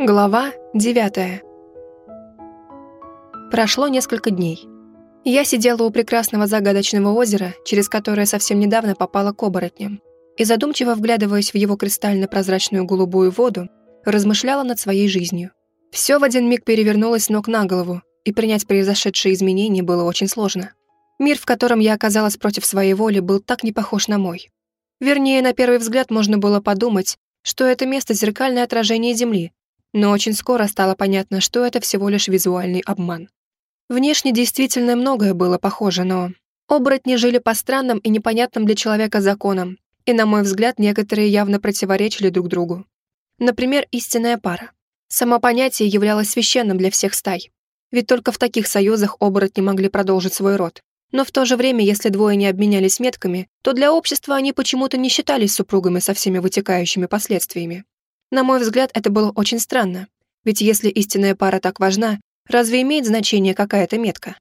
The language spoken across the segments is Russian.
Глава 9 Прошло несколько дней. Я сидела у прекрасного загадочного озера, через которое совсем недавно попала к оборотням, и задумчиво вглядываясь в его кристально-прозрачную голубую воду, размышляла над своей жизнью. Все в один миг перевернулось ног на голову, и принять произошедшие изменения было очень сложно. Мир, в котором я оказалась против своей воли, был так не похож на мой. Вернее, на первый взгляд можно было подумать, что это место — зеркальное отражение Земли, но очень скоро стало понятно, что это всего лишь визуальный обман. Внешне действительно многое было похоже, но оборотни жили по странным и непонятным для человека законам, и, на мой взгляд, некоторые явно противоречили друг другу. Например, истинная пара. Само понятие являлось священным для всех стай. Ведь только в таких союзах оборотни могли продолжить свой род. Но в то же время, если двое не обменялись метками, то для общества они почему-то не считались супругами со всеми вытекающими последствиями. На мой взгляд, это было очень странно. Ведь если истинная пара так важна, разве имеет значение какая-то метка?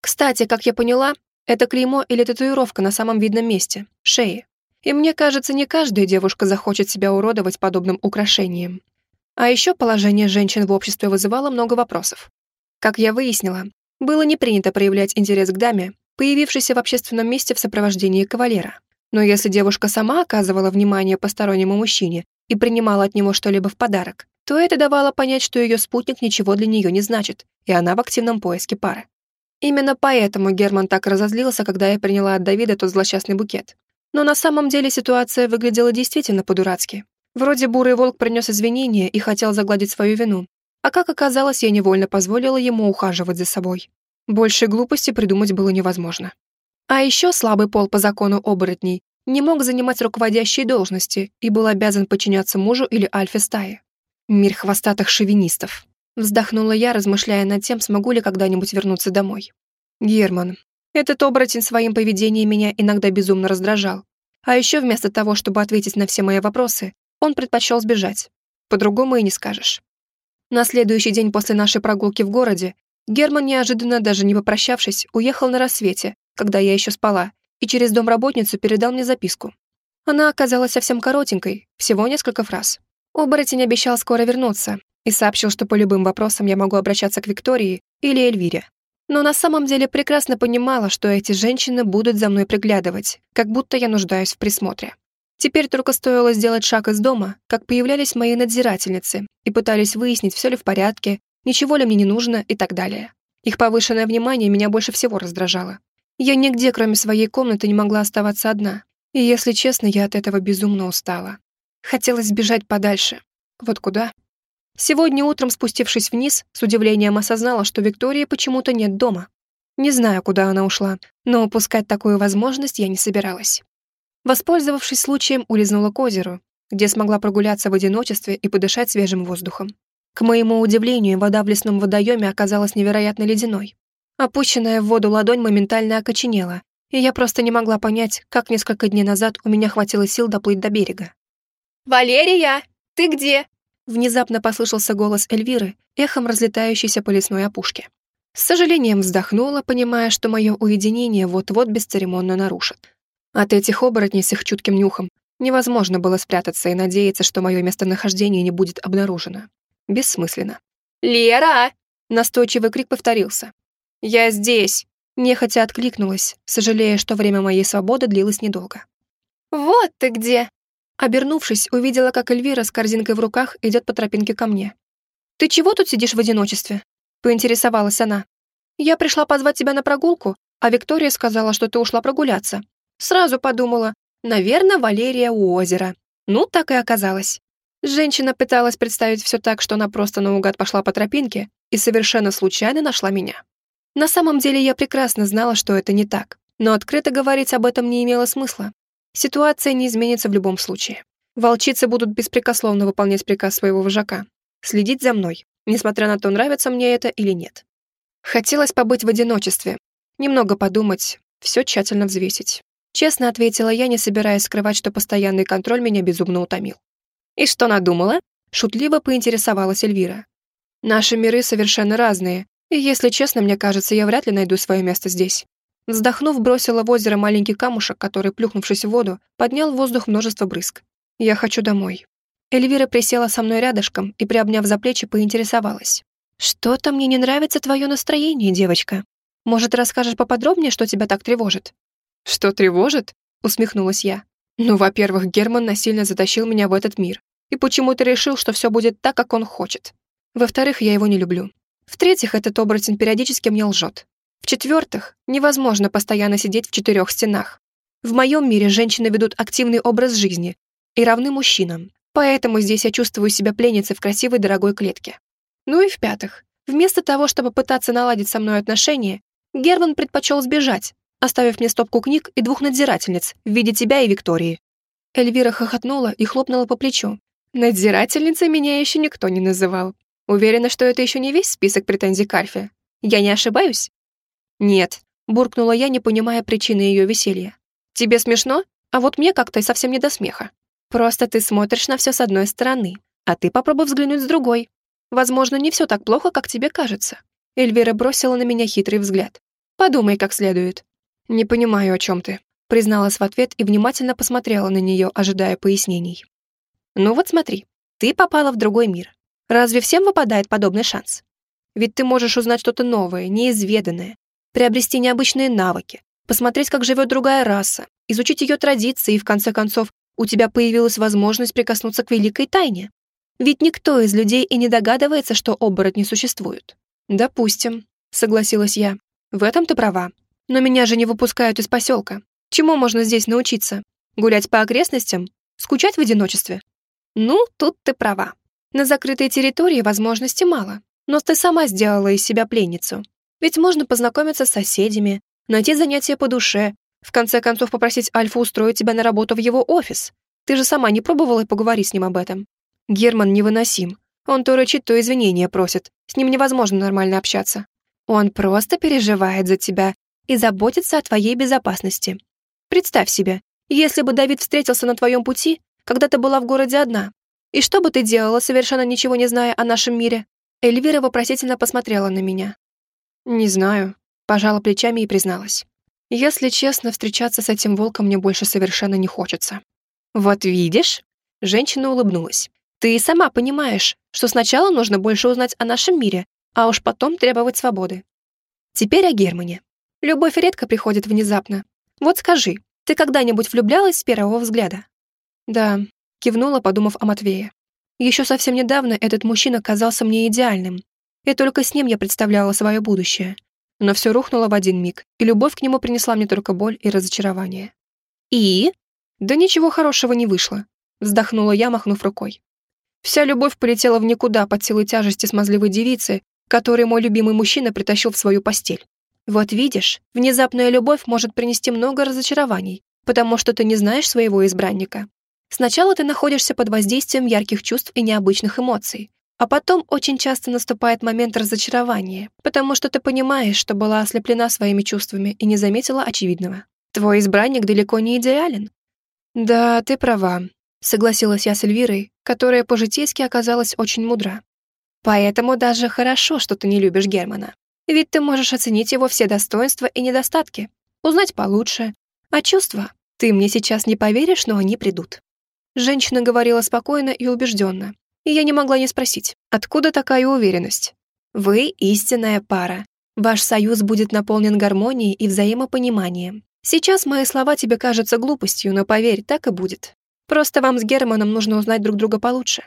Кстати, как я поняла, это клеймо или татуировка на самом видном месте — шее. И мне кажется, не каждая девушка захочет себя уродовать подобным украшением. А еще положение женщин в обществе вызывало много вопросов. Как я выяснила, было не принято проявлять интерес к даме, появившейся в общественном месте в сопровождении кавалера. Но если девушка сама оказывала внимание постороннему мужчине и принимала от него что-либо в подарок, то это давало понять, что ее спутник ничего для нее не значит, и она в активном поиске пары. Именно поэтому Герман так разозлился, когда я приняла от Давида тот злосчастный букет. Но на самом деле ситуация выглядела действительно по-дурацки. Вроде бурый волк принес извинения и хотел загладить свою вину, а как оказалось, я невольно позволила ему ухаживать за собой. Больше глупости придумать было невозможно. А еще слабый пол по закону оборотней не мог занимать руководящие должности и был обязан подчиняться мужу или альфе стаи. Мир хвостатых шовинистов. Вздохнула я, размышляя над тем, смогу ли когда-нибудь вернуться домой. Герман. Этот оборотень своим поведением меня иногда безумно раздражал. А еще вместо того, чтобы ответить на все мои вопросы, он предпочел сбежать. По-другому и не скажешь. На следующий день после нашей прогулки в городе Герман неожиданно, даже не попрощавшись, уехал на рассвете, когда я еще спала, и через домработницу передал мне записку. Она оказалась совсем коротенькой, всего несколько фраз. Оборотень обещал скоро вернуться и сообщил, что по любым вопросам я могу обращаться к Виктории или Эльвире. Но на самом деле прекрасно понимала, что эти женщины будут за мной приглядывать, как будто я нуждаюсь в присмотре. Теперь только стоило сделать шаг из дома, как появлялись мои надзирательницы и пытались выяснить, все ли в порядке, ничего ли мне не нужно и так далее. Их повышенное внимание меня больше всего раздражало. Я нигде, кроме своей комнаты, не могла оставаться одна. И, если честно, я от этого безумно устала. Хотелось сбежать подальше. Вот куда? Сегодня утром, спустившись вниз, с удивлением осознала, что Виктории почему-то нет дома. Не знаю, куда она ушла, но упускать такую возможность я не собиралась. Воспользовавшись случаем, улизнула к озеру, где смогла прогуляться в одиночестве и подышать свежим воздухом. К моему удивлению, вода в лесном водоеме оказалась невероятно ледяной. Опущенная в воду ладонь моментально окоченела, и я просто не могла понять, как несколько дней назад у меня хватило сил доплыть до берега. «Валерия, ты где?» Внезапно послышался голос Эльвиры, эхом разлетающийся по лесной опушке. С сожалением вздохнула, понимая, что мое уединение вот-вот бесцеремонно нарушит. От этих оборотней с их чутким нюхом невозможно было спрятаться и надеяться, что мое местонахождение не будет обнаружено. Бессмысленно. «Лера!» Настойчивый крик повторился. «Я здесь!» Нехотя откликнулась, сожалея, что время моей свободы длилось недолго. «Вот ты где!» Обернувшись, увидела, как Эльвира с корзинкой в руках идет по тропинке ко мне. «Ты чего тут сидишь в одиночестве?» — поинтересовалась она. «Я пришла позвать тебя на прогулку, а Виктория сказала, что ты ушла прогуляться. Сразу подумала, наверное, Валерия у озера. Ну, так и оказалось. Женщина пыталась представить все так, что она просто наугад пошла по тропинке и совершенно случайно нашла меня. На самом деле я прекрасно знала, что это не так, но открыто говорить об этом не имело смысла. Ситуация не изменится в любом случае. Волчицы будут беспрекословно выполнять приказ своего вожака, следить за мной, несмотря на то, нравится мне это или нет. Хотелось побыть в одиночестве, немного подумать, все тщательно взвесить. Честно ответила я, не собираясь скрывать, что постоянный контроль меня безумно утомил. «И что надумала?» Шутливо поинтересовалась Эльвира. «Наши миры совершенно разные, и, если честно, мне кажется, я вряд ли найду свое место здесь». Вздохнув, бросила в озеро маленький камушек, который, плюхнувшись в воду, поднял в воздух множество брызг. «Я хочу домой». Эльвира присела со мной рядышком и, приобняв за плечи, поинтересовалась. «Что-то мне не нравится твое настроение, девочка. Может, расскажешь поподробнее, что тебя так тревожит?» «Что тревожит?» — усмехнулась я. «Ну, во-первых, Герман насильно затащил меня в этот мир и почему-то решил, что все будет так, как он хочет. Во-вторых, я его не люблю. В-третьих, этот оборотень периодически мне лжет. В-четвертых, невозможно постоянно сидеть в четырех стенах. В моем мире женщины ведут активный образ жизни и равны мужчинам, поэтому здесь я чувствую себя пленницей в красивой дорогой клетке. Ну и в-пятых, вместо того, чтобы пытаться наладить со мной отношения, Герман предпочел сбежать, оставив мне стопку книг и двух надзирательниц в виде тебя и Виктории. Эльвира хохотнула и хлопнула по плечу. Надзирательницей меня еще никто не называл. Уверена, что это еще не весь список претензий к. Я не ошибаюсь? Нет, буркнула я, не понимая причины ее веселья. Тебе смешно? А вот мне как-то совсем не до смеха. Просто ты смотришь на все с одной стороны, а ты попробуй взглянуть с другой. Возможно, не все так плохо, как тебе кажется. Эльвира бросила на меня хитрый взгляд. Подумай как следует. Не понимаю, о чем ты, призналась в ответ и внимательно посмотрела на нее, ожидая пояснений. Ну вот смотри, ты попала в другой мир. Разве всем выпадает подобный шанс? Ведь ты можешь узнать что-то новое, неизведанное, приобрести необычные навыки, посмотреть, как живет другая раса, изучить ее традиции, и в конце концов у тебя появилась возможность прикоснуться к великой тайне. Ведь никто из людей и не догадывается, что оборотни существуют. Допустим, согласилась я. В этом ты права. Но меня же не выпускают из поселка. Чему можно здесь научиться? Гулять по окрестностям? Скучать в одиночестве? Ну, тут ты права. На закрытой территории возможностей мало. Но ты сама сделала из себя пленницу. Ведь можно познакомиться с соседями, найти занятия по душе, в конце концов попросить Альфу устроить тебя на работу в его офис. Ты же сама не пробовала поговорить с ним об этом. Герман невыносим. Он то рычит, то извинения просит. С ним невозможно нормально общаться. Он просто переживает за тебя и заботится о твоей безопасности. Представь себе, если бы Давид встретился на твоем пути, когда ты была в городе одна. И что бы ты делала, совершенно ничего не зная о нашем мире?» Эльвира вопросительно посмотрела на меня. «Не знаю», — пожала плечами и призналась. «Если честно, встречаться с этим волком мне больше совершенно не хочется». «Вот видишь?» — женщина улыбнулась. «Ты и сама понимаешь, что сначала нужно больше узнать о нашем мире, а уж потом требовать свободы. Теперь о Германе. Любовь редко приходит внезапно. Вот скажи, ты когда-нибудь влюблялась с первого взгляда?» Да, кивнула, подумав о Матвее. Еще совсем недавно этот мужчина казался мне идеальным, и только с ним я представляла свое будущее. Но все рухнуло в один миг, и любовь к нему принесла мне только боль и разочарование. «И?» «Да ничего хорошего не вышло», — вздохнула я, махнув рукой. Вся любовь полетела в никуда под силой тяжести смазливой девицы, которую мой любимый мужчина притащил в свою постель. Вот видишь, внезапная любовь может принести много разочарований, потому что ты не знаешь своего избранника. Сначала ты находишься под воздействием ярких чувств и необычных эмоций, а потом очень часто наступает момент разочарования, потому что ты понимаешь, что была ослеплена своими чувствами и не заметила очевидного. Твой избранник далеко не идеален. Да, ты права, согласилась я с Эльвирой, которая по-житейски оказалась очень мудра. Поэтому даже хорошо, что ты не любишь Германа. Ведь ты можешь оценить его все достоинства и недостатки, узнать получше. А чувства? Ты мне сейчас не поверишь, но они придут. Женщина говорила спокойно и убежденно, и я не могла не спросить, откуда такая уверенность? Вы истинная пара. Ваш союз будет наполнен гармонией и взаимопониманием. Сейчас мои слова тебе кажутся глупостью, но поверь, так и будет. Просто вам с Германом нужно узнать друг друга получше.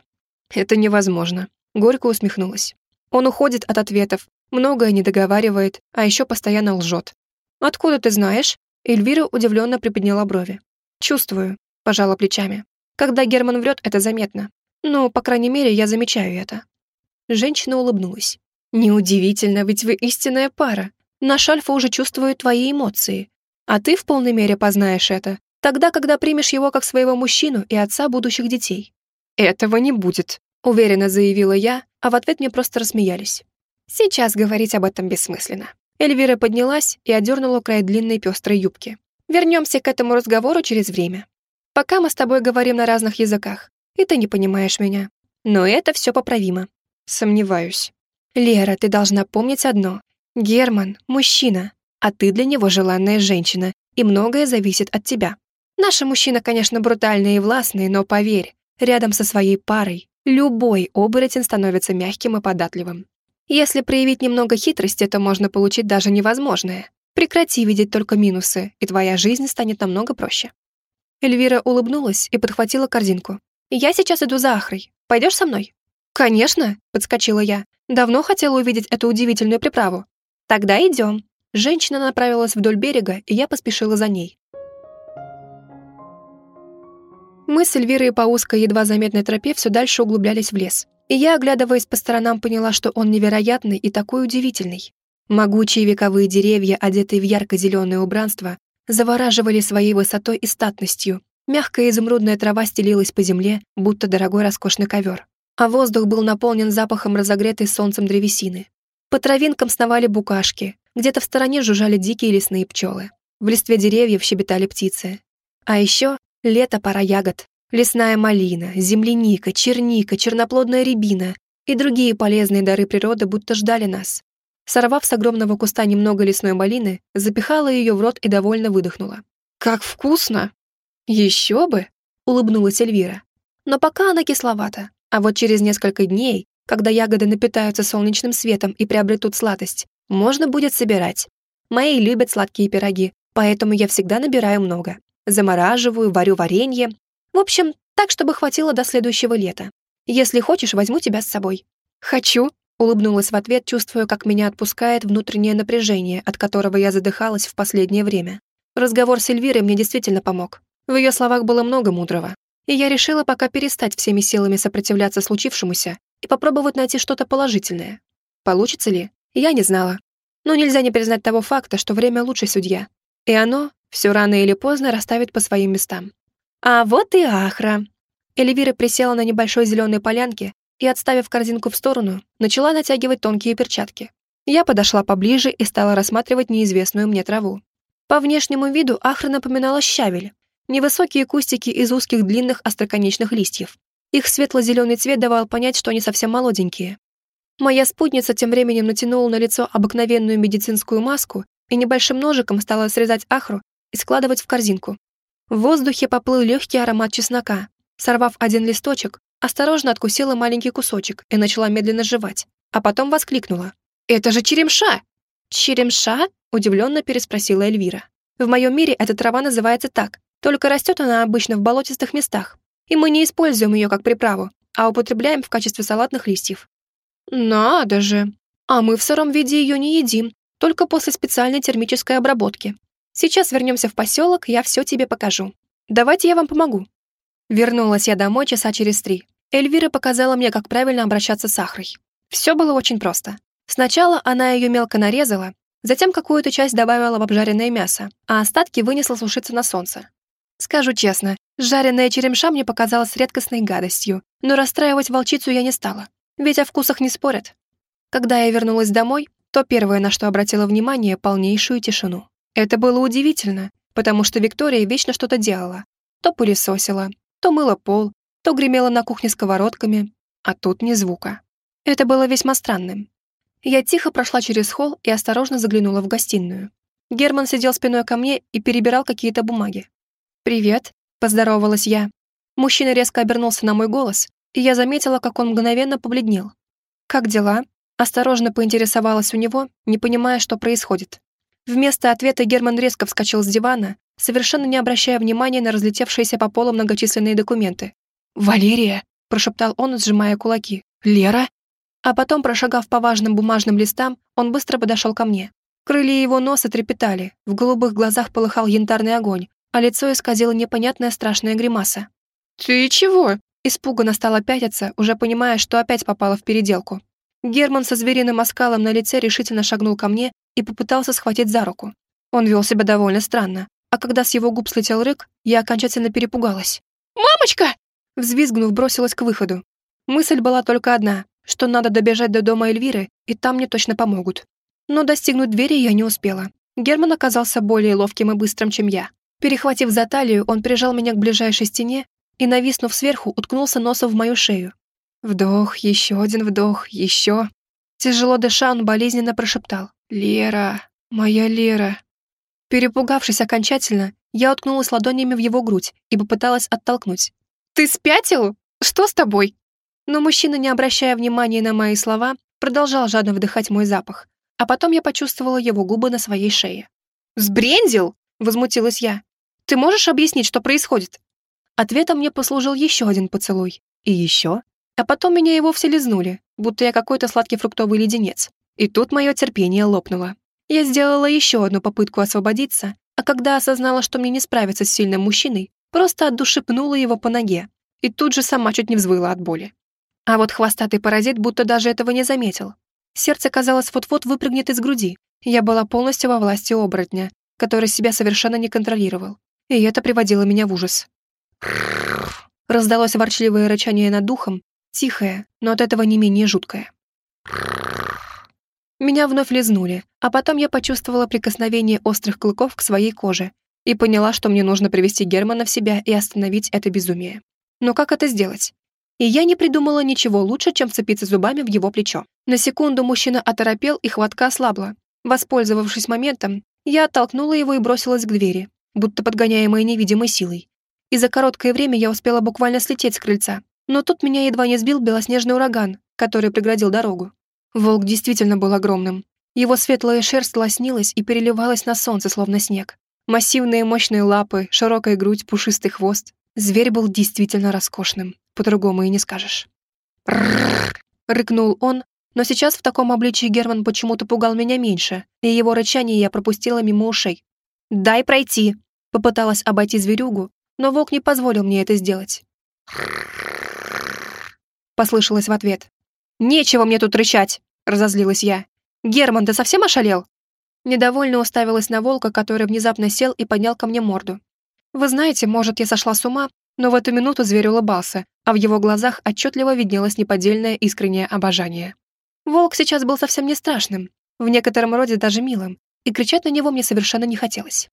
Это невозможно. Горько усмехнулась. Он уходит от ответов, многое не договаривает, а еще постоянно лжет. Откуда ты знаешь? Эльвира удивленно приподняла брови. Чувствую, пожала плечами. Когда Герман врет, это заметно. Ну, по крайней мере, я замечаю это. Женщина улыбнулась. Неудивительно, ведь вы истинная пара. Наш Альфа уже чувствует твои эмоции. А ты в полной мере познаешь это, тогда, когда примешь его как своего мужчину и отца будущих детей. Этого не будет, уверенно заявила я, а в ответ мне просто рассмеялись. Сейчас говорить об этом бессмысленно. Эльвира поднялась и одернула край длинной пестрой юбки. Вернемся к этому разговору через время. Пока мы с тобой говорим на разных языках, и ты не понимаешь меня. Но это все поправимо. Сомневаюсь. Лера, ты должна помнить одно. Герман — мужчина, а ты для него желанная женщина, и многое зависит от тебя. Наши мужчины, конечно, брутальные и властные, но поверь, Рядом со своей парой любой оборотень становится мягким и податливым. Если проявить немного хитрости, то можно получить даже невозможное. Прекрати видеть только минусы, и твоя жизнь станет намного проще. Эльвира улыбнулась и подхватила корзинку. «Я сейчас иду за Ахрой. Пойдешь со мной?» «Конечно», — подскочила я. «Давно хотела увидеть эту удивительную приправу». «Тогда идем». Женщина направилась вдоль берега, и я поспешила за ней. Мы с Эльвирой по узкой, едва заметной тропе все дальше углублялись в лес. И я, оглядываясь по сторонам, поняла, что он невероятный и такой удивительный. Могучие вековые деревья, одетые в ярко-зеленое убранство, завораживали своей высотой и статностью. Мягкая изумрудная трава стелилась по земле, будто дорогой роскошный ковер. А воздух был наполнен запахом разогретой солнцем древесины. По травинкам сновали букашки, где-то в стороне жужжали дикие лесные пчелы. В листве деревьев щебетали птицы. А еще Лето, пора ягод. Лесная малина, земляника, черника, черноплодная рябина и другие полезные дары природы будто ждали нас. Сорвав с огромного куста немного лесной малины, запихала ее в рот и довольно выдохнула. «Как вкусно!» «Еще бы!» — улыбнулась Эльвира. «Но пока она кисловата, а вот через несколько дней, когда ягоды напитаются солнечным светом и приобретут сладость, можно будет собирать. Мои любят сладкие пироги, поэтому я всегда набираю много замораживаю, варю варенье. В общем, так, чтобы хватило до следующего лета. Если хочешь, возьму тебя с собой». «Хочу», — улыбнулась в ответ, чувствуя, как меня отпускает внутреннее напряжение, от которого я задыхалась в последнее время. Разговор с Эльвирой мне действительно помог. В ее словах было много мудрого. И я решила пока перестать всеми силами сопротивляться случившемуся и попробовать найти что-то положительное. Получится ли? Я не знала. Но нельзя не признать того факта, что время лучший судья. И оно все рано или поздно расставит по своим местам. А вот и Ахра. Эльвира присела на небольшой зеленой полянке и, отставив корзинку в сторону, начала натягивать тонкие перчатки. Я подошла поближе и стала рассматривать неизвестную мне траву. По внешнему виду Ахра напоминала щавель, невысокие кустики из узких длинных остроконечных листьев. Их светло-зеленый цвет давал понять, что они совсем молоденькие. Моя спутница тем временем натянула на лицо обыкновенную медицинскую маску и небольшим ножиком стала срезать ахру и складывать в корзинку. В воздухе поплыл легкий аромат чеснока. Сорвав один листочек, осторожно откусила маленький кусочек и начала медленно жевать, а потом воскликнула. «Это же черемша!» «Черемша?» – удивленно переспросила Эльвира. «В моем мире эта трава называется так, только растет она обычно в болотистых местах, и мы не используем ее как приправу, а употребляем в качестве салатных листьев». «Надо же! А мы в сыром виде ее не едим, только после специальной термической обработки. Сейчас вернемся в поселок, я все тебе покажу. Давайте я вам помогу». Вернулась я домой часа через три. Эльвира показала мне, как правильно обращаться с сахарой. Все было очень просто. Сначала она ее мелко нарезала, затем какую-то часть добавила в обжаренное мясо, а остатки вынесла сушиться на солнце. Скажу честно, жареная черемша мне показалась редкостной гадостью, но расстраивать волчицу я не стала, ведь о вкусах не спорят. Когда я вернулась домой, то первое, на что обратила внимание, полнейшую тишину. Это было удивительно, потому что Виктория вечно что-то делала. То пылесосила, то мыла пол, то гремела на кухне сковородками, а тут ни звука. Это было весьма странным. Я тихо прошла через холл и осторожно заглянула в гостиную. Герман сидел спиной ко мне и перебирал какие-то бумаги. «Привет», — поздоровалась я. Мужчина резко обернулся на мой голос, и я заметила, как он мгновенно побледнел. «Как дела?» Осторожно поинтересовалась у него, не понимая, что происходит. Вместо ответа Герман резко вскочил с дивана, совершенно не обращая внимания на разлетевшиеся по полу многочисленные документы. «Валерия!» – прошептал он, сжимая кулаки. «Лера?» А потом, прошагав по важным бумажным листам, он быстро подошел ко мне. Крылья его носа трепетали, в голубых глазах полыхал янтарный огонь, а лицо исказило непонятная страшная гримаса. «Ты чего?» Испуганно стала пятиться, уже понимая, что опять попала в переделку. Герман со звериным оскалом на лице решительно шагнул ко мне и попытался схватить за руку. Он вел себя довольно странно, а когда с его губ слетел рык, я окончательно перепугалась. «Мамочка!» Взвизгнув, бросилась к выходу. Мысль была только одна, что надо добежать до дома Эльвиры, и там мне точно помогут. Но достигнуть двери я не успела. Герман оказался более ловким и быстрым, чем я. Перехватив за талию, он прижал меня к ближайшей стене и, нависнув сверху, уткнулся носом в мою шею. Вдох, еще один вдох, еще. Тяжело дыша, он болезненно прошептал. «Лера, моя Лера». Перепугавшись окончательно, я уткнулась ладонями в его грудь и попыталась оттолкнуть. «Ты спятил?» Что с тобой?» Но мужчина, не обращая внимания на мои слова, продолжал жадно вдыхать мой запах, а потом я почувствовала его губы на своей шее. «Сбрендил?» — возмутилась я. «Ты можешь объяснить, что происходит?» Ответом мне послужил еще один поцелуй. И еще. А потом меня и вовсе лизнули, будто я какой-то сладкий фруктовый леденец. И тут мое терпение лопнуло. Я сделала еще одну попытку освободиться, а когда осознала, что мне не справиться с сильным мужчиной, просто от его по ноге и тут же сама чуть не взвыла от боли. А вот хвостатый паразит будто даже этого не заметил. Сердце, казалось, вот-вот выпрыгнет из груди. Я была полностью во власти оборотня, который себя совершенно не контролировал. И это приводило меня в ужас. Раздалось ворчливое рычание над духом, тихое, но от этого не менее жуткое. Меня вновь лизнули, а потом я почувствовала прикосновение острых клыков к своей коже и поняла, что мне нужно привести Германа в себя и остановить это безумие. Но как это сделать? И я не придумала ничего лучше, чем вцепиться зубами в его плечо. На секунду мужчина оторопел, и хватка ослабла. Воспользовавшись моментом, я оттолкнула его и бросилась к двери, будто подгоняемая невидимой силой. И за короткое время я успела буквально слететь с крыльца, но тут меня едва не сбил белоснежный ураган, который преградил дорогу. Волк действительно был огромным. Его светлая шерсть лоснилась и переливалась на солнце, словно снег. Массивные мощные лапы, широкая грудь, пушистый хвост. Зверь был действительно роскошным, по-другому и не скажешь. рыкнул он, но сейчас в таком обличии Герман почему-то пугал меня меньше, и его рычание я пропустила мимо ушей. «Дай пройти!» Попыталась обойти зверюгу, но волк не позволил мне это сделать. Послышалось в ответ. «Нечего мне тут рычать!» — разозлилась я. «Герман, ты совсем ошалел?» Недовольно уставилась на волка, который внезапно сел и поднял ко мне морду. Вы знаете, может, я сошла с ума, но в эту минуту зверь улыбался, а в его глазах отчетливо виднелось неподдельное искреннее обожание. Волк сейчас был совсем не страшным, в некотором роде даже милым, и кричать на него мне совершенно не хотелось.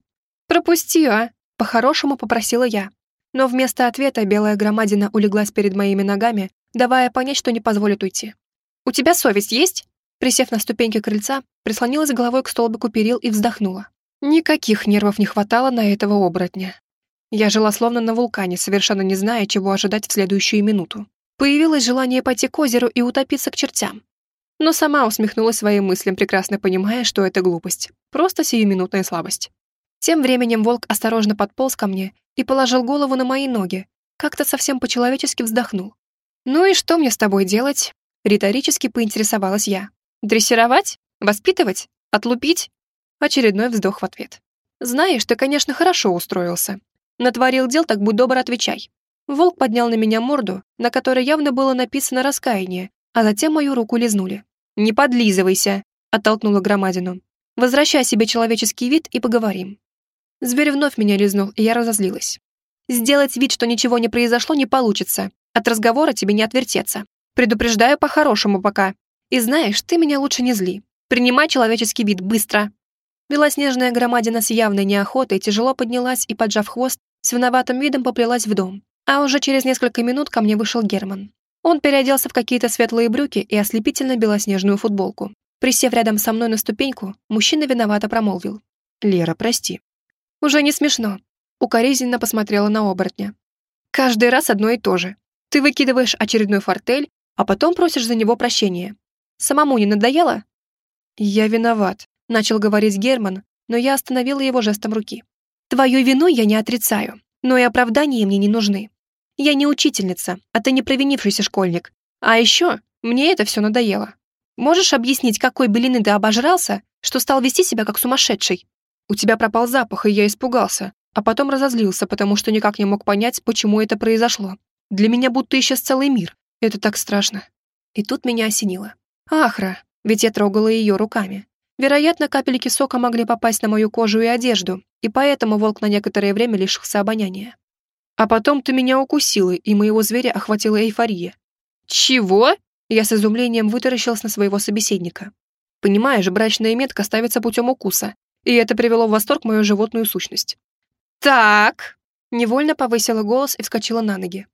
«Пропусти, а!» — по-хорошему попросила я. Но вместо ответа белая громадина улеглась перед моими ногами, давая понять, что не позволит уйти. «У тебя совесть есть?» Присев на ступеньки крыльца, прислонилась головой к столбику перил и вздохнула. Никаких нервов не хватало на этого оборотня. Я жила словно на вулкане, совершенно не зная, чего ожидать в следующую минуту. Появилось желание пойти к озеру и утопиться к чертям. Но сама усмехнулась своим мыслям, прекрасно понимая, что это глупость. Просто сиюминутная слабость. Тем временем волк осторожно подполз ко мне и положил голову на мои ноги, как-то совсем по-человечески вздохнул. «Ну и что мне с тобой делать?» Риторически поинтересовалась я. «Дрессировать? Воспитывать? Отлупить?» Очередной вздох в ответ. «Знаешь, ты, конечно, хорошо устроился. Натворил дел, так будь добр, отвечай. Волк поднял на меня морду, на которой явно было написано раскаяние, а затем мою руку лизнули. «Не подлизывайся!» — оттолкнула громадину. «Возвращай себе человеческий вид и поговорим». Зверь вновь меня лизнул, и я разозлилась. «Сделать вид, что ничего не произошло, не получится. От разговора тебе не отвертеться. Предупреждаю по-хорошему пока. И знаешь, ты меня лучше не зли. Принимай человеческий вид быстро!» Белоснежная громадина с явной неохотой тяжело поднялась и, поджав хвост, с виноватым видом поплелась в дом. А уже через несколько минут ко мне вышел Герман. Он переоделся в какие-то светлые брюки и ослепительно белоснежную футболку. Присев рядом со мной на ступеньку, мужчина виновато промолвил. «Лера, прости». «Уже не смешно». Укоризненно посмотрела на оборотня. «Каждый раз одно и то же. Ты выкидываешь очередной фортель, а потом просишь за него прощения. Самому не надоело?» «Я виноват», — начал говорить Герман, но я остановила его жестом руки. Твою вину я не отрицаю, но и оправдания мне не нужны. Я не учительница, а ты не провинившийся школьник. А еще мне это все надоело. Можешь объяснить, какой белины ты обожрался, что стал вести себя как сумасшедший? У тебя пропал запах, и я испугался, а потом разозлился, потому что никак не мог понять, почему это произошло. Для меня будто исчез целый мир. Это так страшно. И тут меня осенило. Ахра, ведь я трогала ее руками. Вероятно, капельки сока могли попасть на мою кожу и одежду, и поэтому волк на некоторое время лишился обоняния. А потом ты меня укусила, и моего зверя охватила эйфория. Чего? Я с изумлением вытаращилась на своего собеседника. Понимаешь, брачная метка ставится путем укуса, и это привело в восторг мою животную сущность. Так. Невольно повысила голос и вскочила на ноги.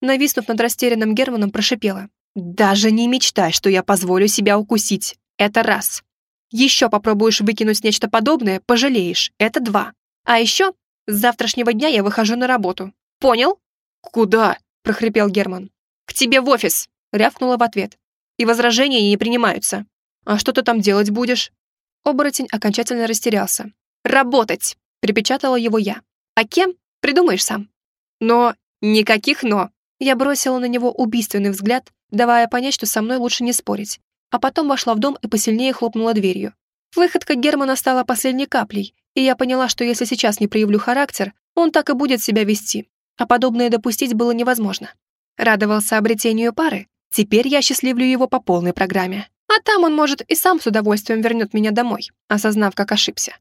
Нависнув над растерянным Германом, прошипела. «Даже не мечтай, что я позволю себя укусить. Это раз. Еще попробуешь выкинуть нечто подобное, пожалеешь. Это два. А еще с завтрашнего дня я выхожу на работу. Понял? Куда? — прохрипел Герман. «К тебе в офис!» — рявкнула в ответ. «И возражения не принимаются. А что ты там делать будешь?» Оборотень окончательно растерялся. «Работать!» — припечатала его я. «А кем? Придумаешь сам». «Но...» «Никаких «но». Я бросила на него убийственный взгляд, давая понять, что со мной лучше не спорить, а потом вошла в дом и посильнее хлопнула дверью. Выходка Германа стала последней каплей, и я поняла, что если сейчас не проявлю характер, он так и будет себя вести, а подобное допустить было невозможно. Радовался обретению пары, теперь я счастливлю его по полной программе. А там он, может, и сам с удовольствием вернет меня домой, осознав, как ошибся.